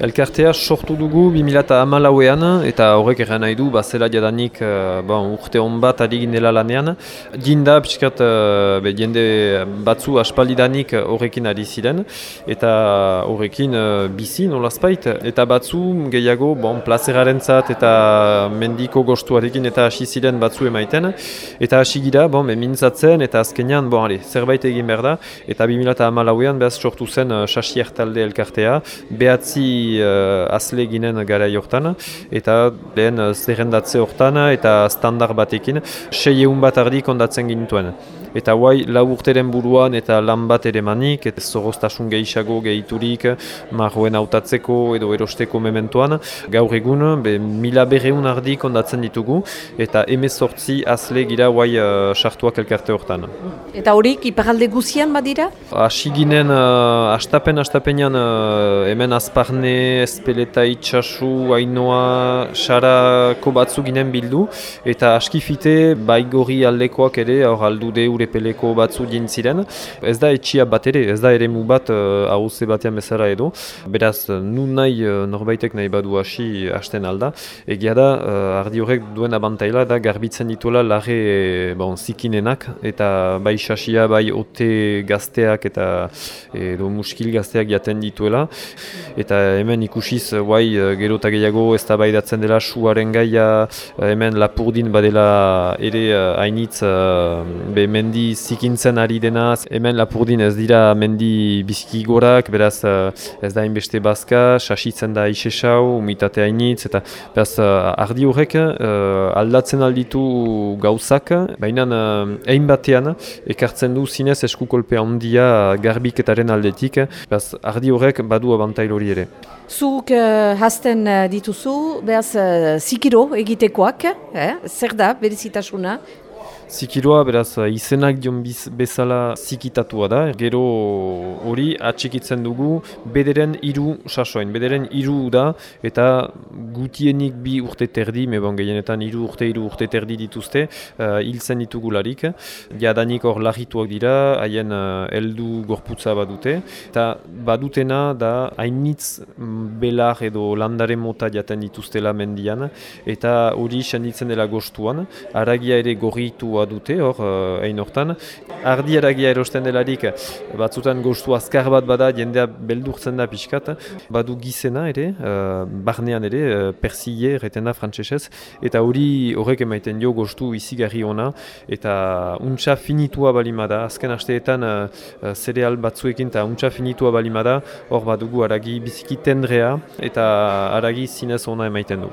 Elkartea sortu dugu 2008an eta horrek erran nahi du, bazela jadanik bon, urte hon bat ari lanean. Ginda, pixkat, be, jende batzu aspaldidanik horrekin ari ziren eta horrekin bizi nolazpait. Eta batzu gehiago, bon, plazeraren zat eta mendiko gostuarekin eta hasi ziren batzu emaiten. Eta hasi gira, bon, mintzatzen eta azkenean, bon, ale, zerbait egin behar da. Eta 2008an behaz sortu zen uh, Sasi Ertalde elkartea, behatzi uh, azle ginen gara jortan, eta lehen uh, zerrendatze hortan eta standar batekin, sei egun bat ardi kondatzen gintuen eta guai lau urteren buruan eta lan bat ere manik, eta zoroztasun gehiago gehiturik, marroen hautatzeko edo erosteko mementoan. Gaur egun, be, mila berreun ardi kondatzen ditugu, eta emezortzi azle gira guai uh, sartuak elkarte hortan. Eta horik, iparalde guzian badira? Asi ginen, uh, astapen, astapenean, uh, hemen azparne, espeleta itxasu, ainoa, sarako batzu ginen bildu, eta askifite, baigori aldekoak ere, hor aldu de peleko batzu ziren. Ez da etxia bat ere, ez da ere mu bat uh, batean bezala edo. Beraz, nun nahi uh, norbaitek nahi badu hasi hasten alda. Egia da, uh, ardi horrek duen abantaila da garbitzen dituela lage bon, zikinenak eta bai sasia, bai ote gazteak eta edo muskil gazteak jaten dituela. Eta hemen ikusiz, guai, gero eta gehiago ez da bai datzen dela suaren gaia, hemen lapurdin badela ere hainitz uh, mendi zikintzen ari denaz, hemen lapurdin ez dira mendi bizki gorak, beraz uh, ez da inbeste bazka, sasitzen da isesau, umitate hainitz, eta beraz uh, ardi horrek uh, aldatzen alditu gauzak, baina egin batean ekartzen du zinez eskukolpe handia garbiketaren aldetik, beraz ardi horrek badu abantail hori ere. Zuk uh, hasten dituzu, beraz uh, zikiro egitekoak, eh? zer da, berezitasuna, Zikiroa, beraz, izenak dion bezala zikitatua da. Gero hori atxikitzen dugu bederen hiru sasoin. Bederen hiru da eta gutienik bi urte terdi, mebon gehienetan hiru urte hiru urte terdi dituzte, uh, hiltzen ditugularik. Jadanik hor larrituak dira, haien uh, eldu gorputza badute. Eta badutena da hainitz belar edo landare mota jaten dituztela mendian. Eta hori senditzen dela gostuan. Aragia ere gorritu dute hor, uh, egin hortan. Ardi eragia erosten delarik, batzutan goztu azkar bat bada, jendea beldurtzen da pixkat, badu gizena ere, uh, barnean ere, uh, persille, retena frantsesez, eta hori horrek emaiten jo goztu izigarri ona, eta untsa finitua balimada, azken hasteetan uh, zereal batzuekin, eta untsa finitua balimada, hor badugu aragi biziki tendrea, eta aragi zinez ona emaiten du.